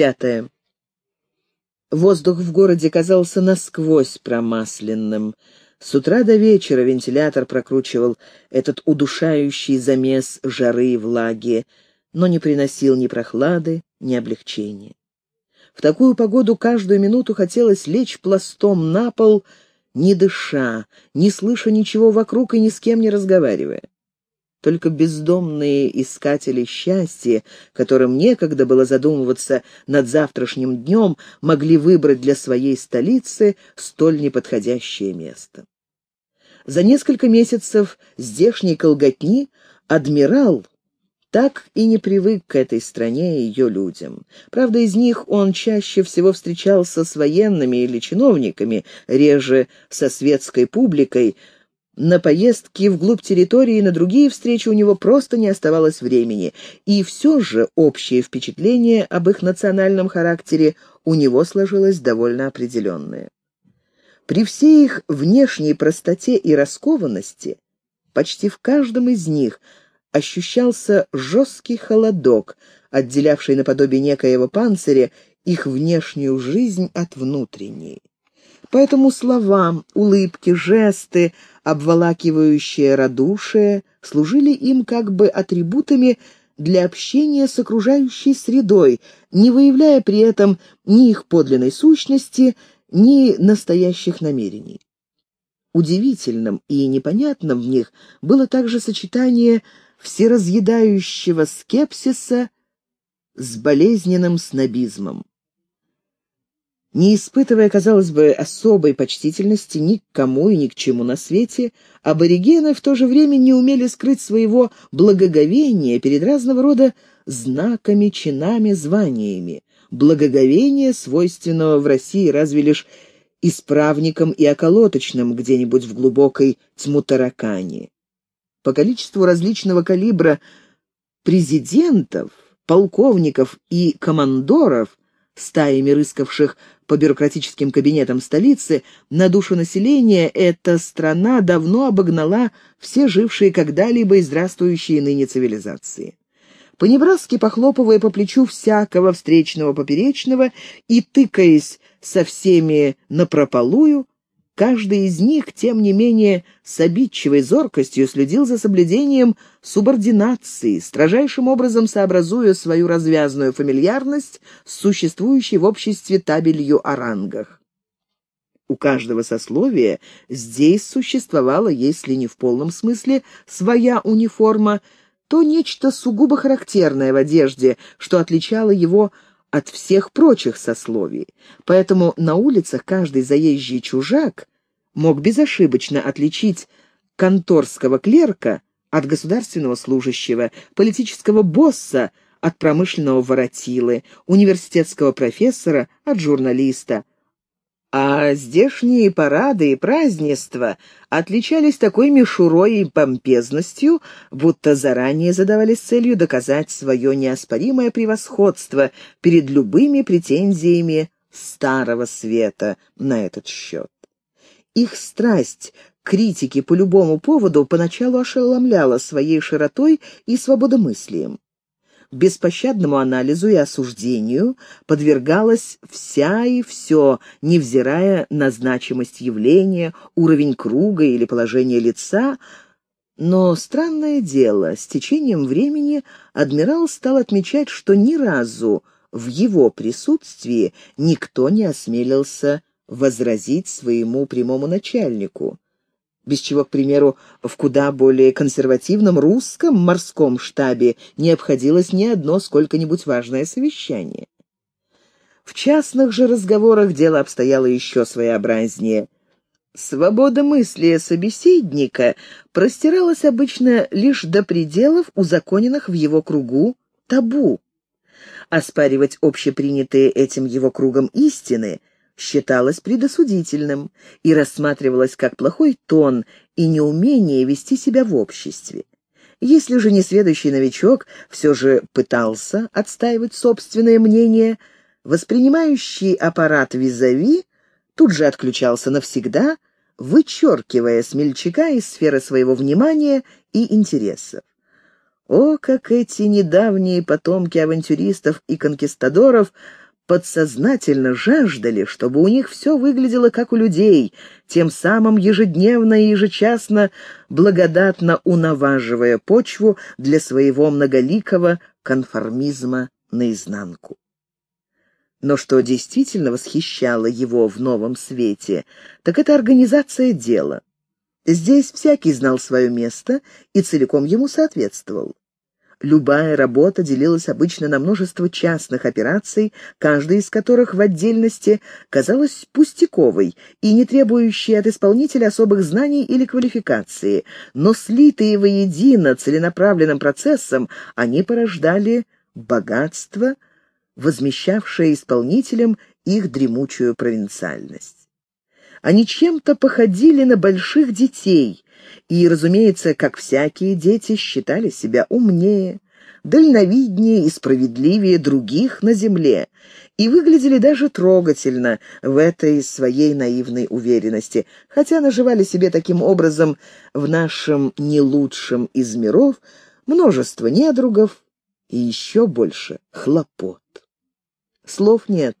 Пятое. Воздух в городе казался насквозь промасленным. С утра до вечера вентилятор прокручивал этот удушающий замес жары и влаги, но не приносил ни прохлады, ни облегчения. В такую погоду каждую минуту хотелось лечь пластом на пол, не дыша, не слыша ничего вокруг и ни с кем не разговаривая. Только бездомные искатели счастья, которым некогда было задумываться над завтрашним днем, могли выбрать для своей столицы столь неподходящее место. За несколько месяцев здешней колготни адмирал так и не привык к этой стране и ее людям. Правда, из них он чаще всего встречался с военными или чиновниками, реже со светской публикой, на поездки вглубь территории и на другие встречи у него просто не оставалось времени, и все же общее впечатление об их национальном характере у него сложилось довольно определенное. При всей их внешней простоте и раскованности, почти в каждом из них ощущался жесткий холодок, отделявший наподобие некоего панциря их внешнюю жизнь от внутренней. Поэтому слова, улыбки, жесты, обволакивающее радушие, служили им как бы атрибутами для общения с окружающей средой, не выявляя при этом ни их подлинной сущности, ни настоящих намерений. Удивительным и непонятным в них было также сочетание всеразъедающего скепсиса с болезненным снобизмом. Не испытывая, казалось бы, особой почтительности ни к кому и ни к чему на свете, аборигены в то же время не умели скрыть своего благоговения перед разного рода знаками, чинами, званиями. Благоговение, свойственного в России разве лишь исправникам и околоточным где-нибудь в глубокой тьму-таракани. По количеству различного калибра президентов, полковников и командоров, стаями рыскавших по бюрократическим кабинетам столицы, на душу населения эта страна давно обогнала все жившие когда-либо и здравствующие ныне цивилизации. Понебратски похлопывая по плечу всякого встречного поперечного и тыкаясь со всеми напропалую, Каждый из них, тем не менее, с обидчивой зоркостью следил за соблюдением субординации, строжайшим образом сообразуя свою развязную фамильярность с существующей в обществе табелью о рангах. У каждого сословия здесь существовала, если не в полном смысле, своя униформа, то нечто сугубо характерное в одежде, что отличало его от всех прочих сословий. Поэтому на улицах каждый заезжий чужак мог безошибочно отличить конторского клерка от государственного служащего, политического босса от промышленного воротилы, университетского профессора от журналиста. А здешние парады и празднества отличались такой мишурой и помпезностью, будто заранее задавались целью доказать свое неоспоримое превосходство перед любыми претензиями старого света на этот счет. Их страсть критики по любому поводу поначалу ошеломляла своей широтой и свободомыслием. Беспощадному анализу и осуждению подвергалась вся и все, невзирая на значимость явления, уровень круга или положение лица, но странное дело, с течением времени адмирал стал отмечать, что ни разу в его присутствии никто не осмелился возразить своему прямому начальнику, без чего, к примеру, в куда более консервативном русском морском штабе не обходилось ни одно сколько-нибудь важное совещание. В частных же разговорах дело обстояло еще своеобразнее. Свобода мысли собеседника простиралась обычно лишь до пределов, узаконенных в его кругу, табу. Оспаривать общепринятые этим его кругом истины считалось предосудительным и рассматривалось как плохой тон и неумение вести себя в обществе. Если же несведущий новичок все же пытался отстаивать собственное мнение, воспринимающий аппарат визави тут же отключался навсегда, вычеркивая смельчака из сферы своего внимания и интересов. О, как эти недавние потомки авантюристов и конкистадоров подсознательно жаждали, чтобы у них все выглядело как у людей, тем самым ежедневно и ежечасно благодатно унаваживая почву для своего многоликого конформизма наизнанку. Но что действительно восхищало его в новом свете, так это организация дела. Здесь всякий знал свое место и целиком ему соответствовал. Любая работа делилась обычно на множество частных операций, каждая из которых в отдельности казалась пустяковой и не требующей от исполнителя особых знаний или квалификации, но слитые воедино целенаправленным процессом, они порождали богатство, возмещавшее исполнителям их дремучую провинциальность. Они чем-то походили на больших детей и, разумеется, как всякие дети, считали себя умнее, дальновиднее и справедливее других на земле и выглядели даже трогательно в этой своей наивной уверенности, хотя наживали себе таким образом в нашем не лучшем из миров множество недругов и еще больше хлопот. Слов нет,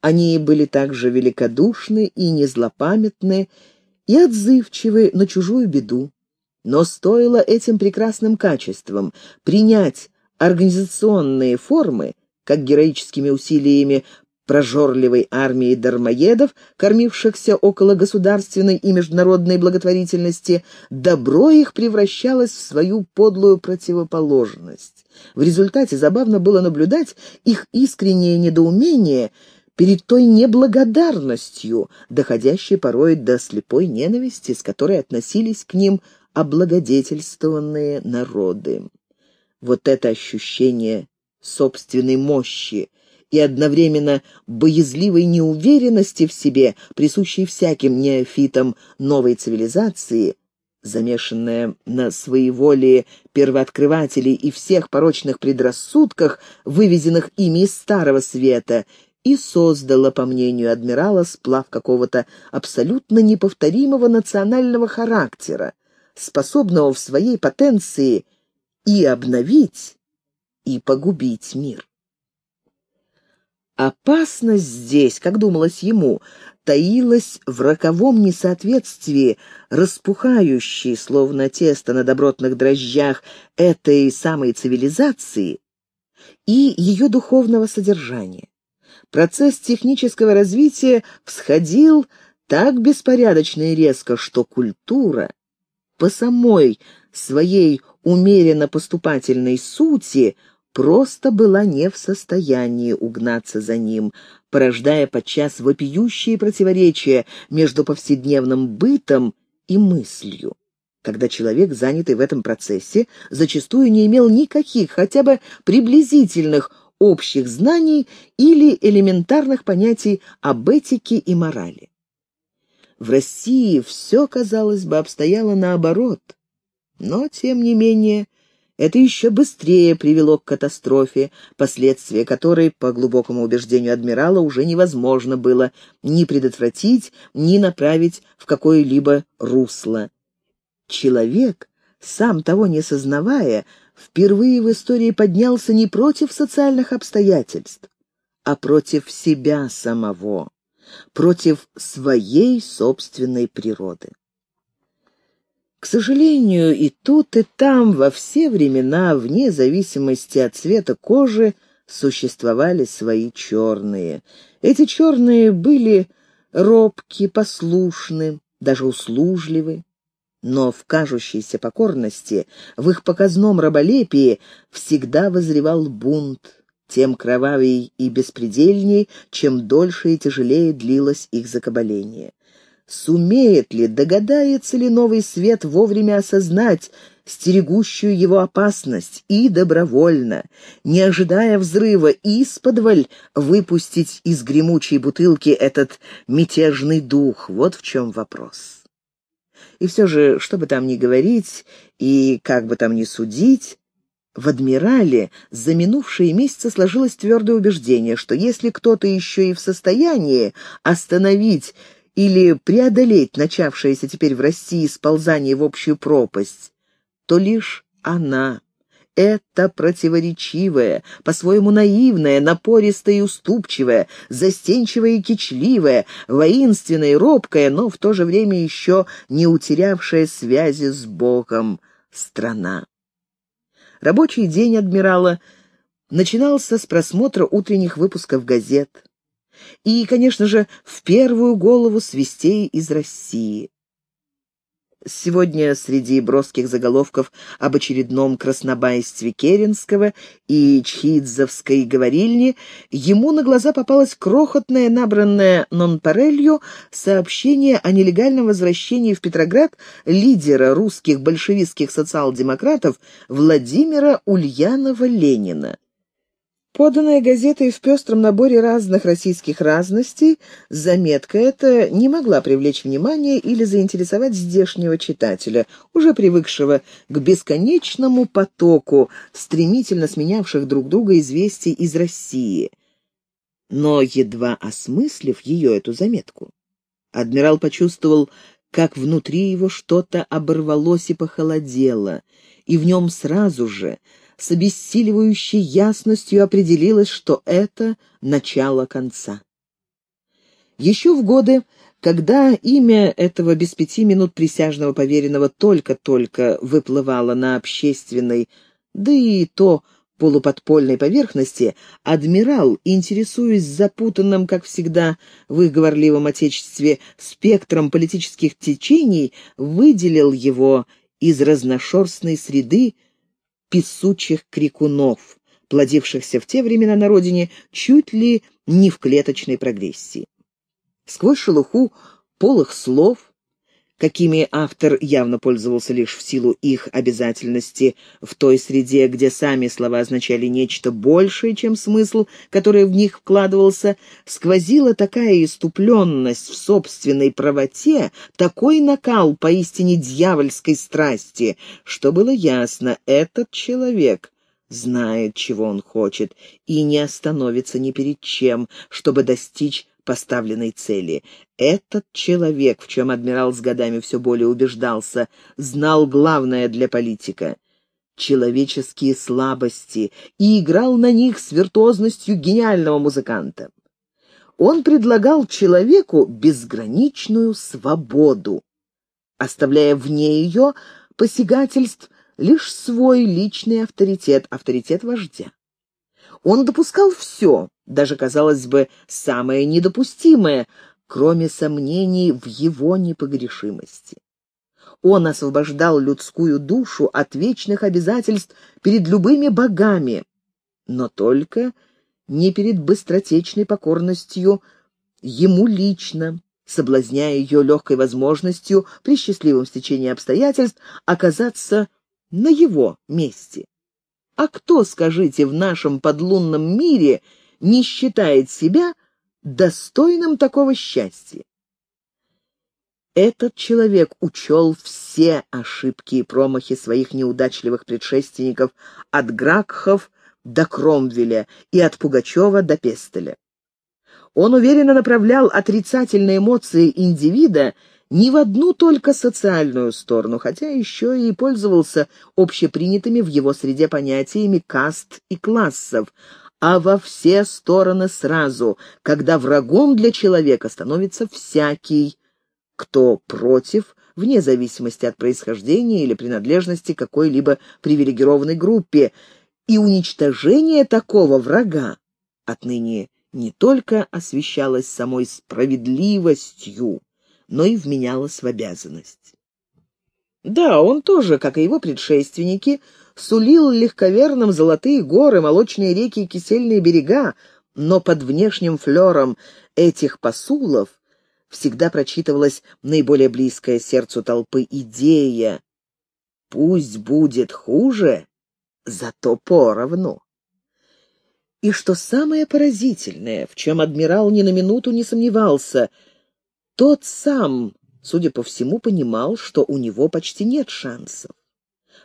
они были также великодушны и незлопамятны, и отзывчивы на чужую беду. Но стоило этим прекрасным качествам принять организационные формы, как героическими усилиями прожорливой армии дармоедов, кормившихся около государственной и международной благотворительности, добро их превращалось в свою подлую противоположность. В результате забавно было наблюдать их искреннее недоумение перед той неблагодарностью, доходящей порой до слепой ненависти, с которой относились к ним облагодетельствованные народы. Вот это ощущение собственной мощи и одновременно боязливой неуверенности в себе, присущей всяким неофитам новой цивилизации, замешанная на своеволии первооткрывателей и всех порочных предрассудках, вывезенных ими из Старого Света, и создала, по мнению адмирала, сплав какого-то абсолютно неповторимого национального характера, способного в своей потенции и обновить, и погубить мир. Опасность здесь, как думалось ему, таилась в роковом несоответствии, распухающей, словно тесто на добротных дрожжах, этой самой цивилизации и ее духовного содержания. Процесс технического развития всходил так беспорядочно и резко, что культура по самой своей умеренно поступательной сути просто была не в состоянии угнаться за ним, порождая подчас вопиющие противоречия между повседневным бытом и мыслью. Когда человек, занятый в этом процессе, зачастую не имел никаких, хотя бы приблизительных общих знаний или элементарных понятий об этике и морали. В России все, казалось бы, обстояло наоборот. Но, тем не менее, это еще быстрее привело к катастрофе, последствия которой, по глубокому убеждению адмирала, уже невозможно было ни предотвратить, ни направить в какое-либо русло. Человек, сам того не сознавая, впервые в истории поднялся не против социальных обстоятельств, а против себя самого, против своей собственной природы. К сожалению, и тут, и там, во все времена, вне зависимости от цвета кожи, существовали свои черные. Эти черные были робки, послушны, даже услужливы но в кажущейся покорности, в их показном раболепии всегда возревал бунт, тем кровавей и беспредельней, чем дольше и тяжелее длилось их закабаление. Сумеет ли, догадается ли новый свет вовремя осознать стерегущую его опасность и добровольно, не ожидая взрыва, исподволь выпустить из гремучей бутылки этот мятежный дух? Вот в чем вопрос. И все же, что бы там ни говорить и как бы там ни судить, в «Адмирале» за минувшие месяцы сложилось твердое убеждение, что если кто-то еще и в состоянии остановить или преодолеть начавшееся теперь в России сползание в общую пропасть, то лишь она, это противоречивое, по-своему наивное, напористое и уступчивое, застенчивое и кичливое, воинственное и робкое, но в то же время еще не утерявшая связи с Богом страна. Рабочий день адмирала начинался с просмотра утренних выпусков газет и, конечно же, в первую голову с вестей из России. Сегодня среди броских заголовков об очередном краснобайстве Керенского и Чхидзовской говорильни ему на глаза попалось крохотное, набранное нонпарелью, сообщение о нелегальном возвращении в Петроград лидера русских большевистских социал-демократов Владимира Ульянова-Ленина. Поданная газетой в пестром наборе разных российских разностей, заметка эта не могла привлечь внимание или заинтересовать здешнего читателя, уже привыкшего к бесконечному потоку, стремительно сменявших друг друга известий из России. Но, едва осмыслив ее, эту заметку, адмирал почувствовал, как внутри его что-то оборвалось и похолодело, и в нем сразу же с обессиливающей ясностью определилось, что это начало конца. Еще в годы, когда имя этого без пяти минут присяжного поверенного только-только выплывало на общественной, да и то полуподпольной поверхности, адмирал, интересуясь запутанным, как всегда, в их говорливом отечестве спектром политических течений, выделил его из разношерстной среды песучих крикунов, плодившихся в те времена на родине чуть ли не в клеточной прогрессии. Сквозь шелуху полых слов, какими автор явно пользовался лишь в силу их обязательности в той среде, где сами слова означали нечто большее, чем смысл, который в них вкладывался, сквозила такая иступленность в собственной правоте, такой накал поистине дьявольской страсти, что было ясно, этот человек знает, чего он хочет, и не остановится ни перед чем, чтобы достичь поставленной цели. Этот человек, в чем адмирал с годами все более убеждался, знал главное для политика — человеческие слабости и играл на них с виртуозностью гениального музыканта. Он предлагал человеку безграничную свободу, оставляя вне ее посягательств лишь свой личный авторитет, авторитет вождя. Он допускал все, даже, казалось бы, самое недопустимое, кроме сомнений в его непогрешимости. Он освобождал людскую душу от вечных обязательств перед любыми богами, но только не перед быстротечной покорностью ему лично, соблазняя ее легкой возможностью при счастливом стечении обстоятельств оказаться на его месте. А кто, скажите, в нашем подлунном мире не считает себя достойным такого счастья. Этот человек учел все ошибки и промахи своих неудачливых предшественников от Гракхов до Кромвеля и от Пугачева до Пестеля. Он уверенно направлял отрицательные эмоции индивида не в одну только социальную сторону, хотя еще и пользовался общепринятыми в его среде понятиями каст и классов, а во все стороны сразу, когда врагом для человека становится всякий, кто против, вне зависимости от происхождения или принадлежности какой-либо привилегированной группе, и уничтожение такого врага отныне не только освещалось самой справедливостью, но и вменялось в обязанность. Да, он тоже, как и его предшественники, сулил легковерным золотые горы, молочные реки и кисельные берега, но под внешним флером этих посулов всегда прочитывалась наиболее близкая сердцу толпы идея «Пусть будет хуже, зато поровну». И что самое поразительное, в чем адмирал ни на минуту не сомневался, тот сам, судя по всему, понимал, что у него почти нет шансов.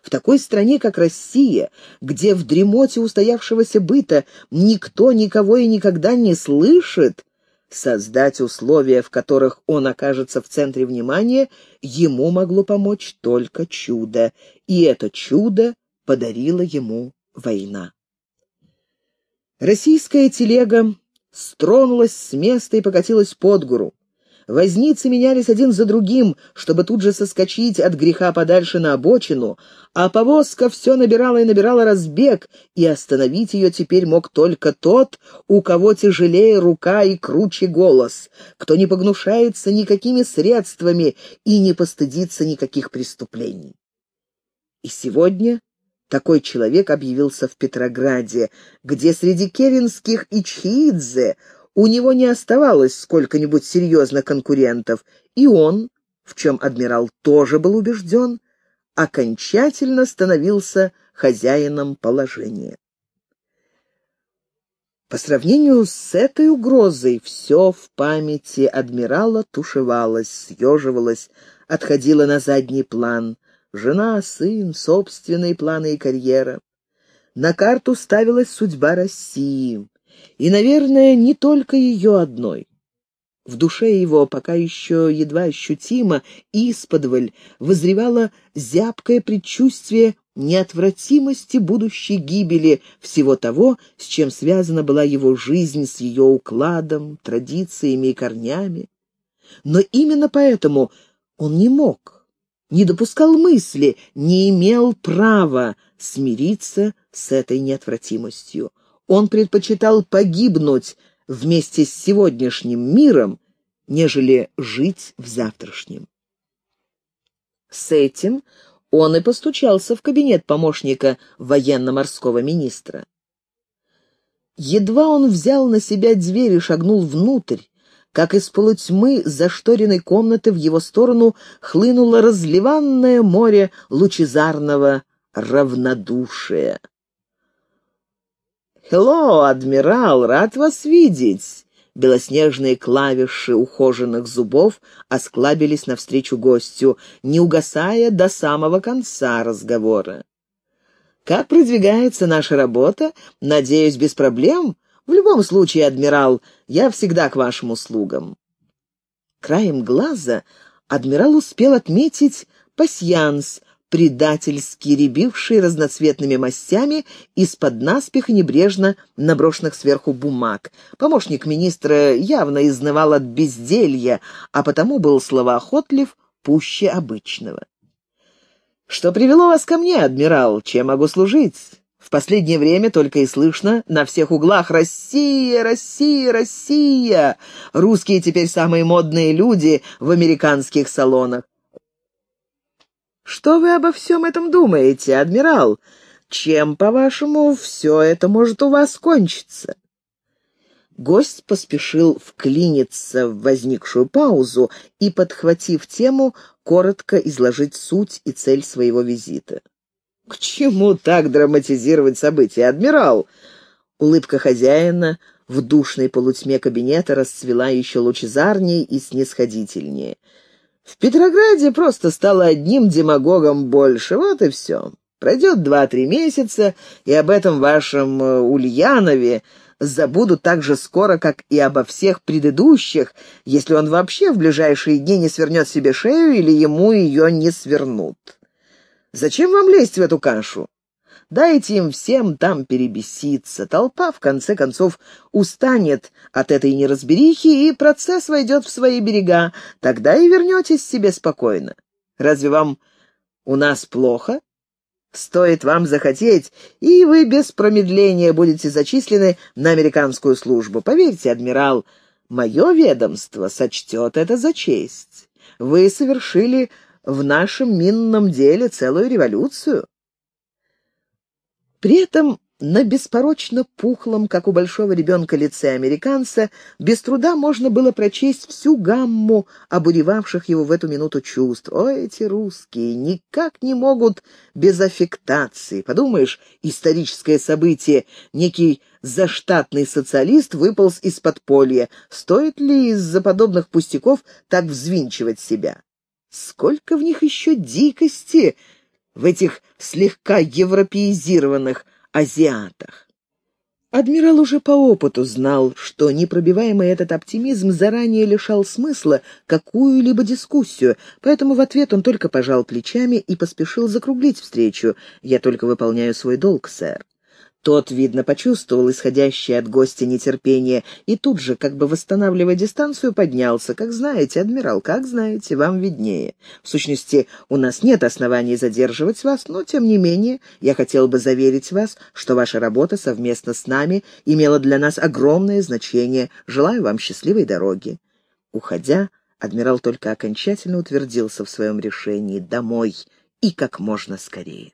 В такой стране, как Россия, где в дремоте устоявшегося быта никто никого и никогда не слышит, создать условия, в которых он окажется в центре внимания, ему могло помочь только чудо. И это чудо подарила ему война. Российская телега стронулась с места и покатилась под гору. Возницы менялись один за другим, чтобы тут же соскочить от греха подальше на обочину, а повозка все набирала и набирала разбег, и остановить ее теперь мог только тот, у кого тяжелее рука и круче голос, кто не погнушается никакими средствами и не постыдится никаких преступлений. И сегодня такой человек объявился в Петрограде, где среди керенских и чхидзе у него не оставалось сколько-нибудь серьезно конкурентов, и он, в чем адмирал тоже был убежден, окончательно становился хозяином положения. По сравнению с этой угрозой все в памяти адмирала тушевалось, съеживалось, отходило на задний план. Жена, сын, собственные планы и карьера. На карту ставилась судьба России. И, наверное, не только ее одной. В душе его, пока еще едва ощутимо, исподволь возревало зябкое предчувствие неотвратимости будущей гибели всего того, с чем связана была его жизнь, с ее укладом, традициями и корнями. Но именно поэтому он не мог, не допускал мысли, не имел права смириться с этой неотвратимостью он предпочитал погибнуть вместе с сегодняшним миром, нежели жить в завтрашнем. С этим он и постучался в кабинет помощника военно-морского министра. Едва он взял на себя дверь и шагнул внутрь, как из полутьмы зашторенной комнаты в его сторону хлынуло разливанное море лучезарного равнодушия. «Хелло, адмирал, рад вас видеть!» Белоснежные клавиши ухоженных зубов осклабились навстречу гостю, не угасая до самого конца разговора. «Как продвигается наша работа? Надеюсь, без проблем? В любом случае, адмирал, я всегда к вашим услугам». Краем глаза адмирал успел отметить пасьянс — предательски рябивший разноцветными мастями из-под наспех небрежно наброшенных сверху бумаг. Помощник министра явно изнывал от безделья, а потому был словоохотлив пуще обычного. «Что привело вас ко мне, адмирал? Чем могу служить?» В последнее время только и слышно на всех углах «Россия! Россия! Россия!» Русские теперь самые модные люди в американских салонах. Что вы обо всем этом думаете, адмирал? Чем, по-вашему, все это может у вас кончиться?» Гость поспешил вклиниться в возникшую паузу и, подхватив тему, коротко изложить суть и цель своего визита. «К чему так драматизировать события, адмирал?» Улыбка хозяина в душной полутьме кабинета расцвела еще лучезарнее и снисходительнее. В Петрограде просто стало одним демагогом больше, вот и все. Пройдет два-три месяца, и об этом вашем э, Ульянове забудут так же скоро, как и обо всех предыдущих, если он вообще в ближайшие дни не свернет себе шею или ему ее не свернут. Зачем вам лезть в эту кашу? Дайте им всем там перебеситься. Толпа, в конце концов, устанет от этой неразберихи, и процесс войдет в свои берега. Тогда и вернетесь себе спокойно. Разве вам у нас плохо? Стоит вам захотеть, и вы без промедления будете зачислены на американскую службу. Поверьте, адмирал, мое ведомство сочтет это за честь. Вы совершили в нашем минном деле целую революцию. При этом на беспорочно пухлом, как у большого ребенка лице американца, без труда можно было прочесть всю гамму обуревавших его в эту минуту чувств. О, эти русские никак не могут без аффектации. Подумаешь, историческое событие, некий заштатный социалист выполз из подполья. Стоит ли из-за подобных пустяков так взвинчивать себя? Сколько в них еще дикости в этих слегка европеизированных азиатах. Адмирал уже по опыту знал, что непробиваемый этот оптимизм заранее лишал смысла какую-либо дискуссию, поэтому в ответ он только пожал плечами и поспешил закруглить встречу. «Я только выполняю свой долг, сэр». Тот, видно, почувствовал исходящее от гостя нетерпение и тут же, как бы восстанавливая дистанцию, поднялся. «Как знаете, адмирал, как знаете, вам виднее. В сущности, у нас нет оснований задерживать вас, но, тем не менее, я хотел бы заверить вас, что ваша работа совместно с нами имела для нас огромное значение. Желаю вам счастливой дороги». Уходя, адмирал только окончательно утвердился в своем решении «домой» и как можно скорее.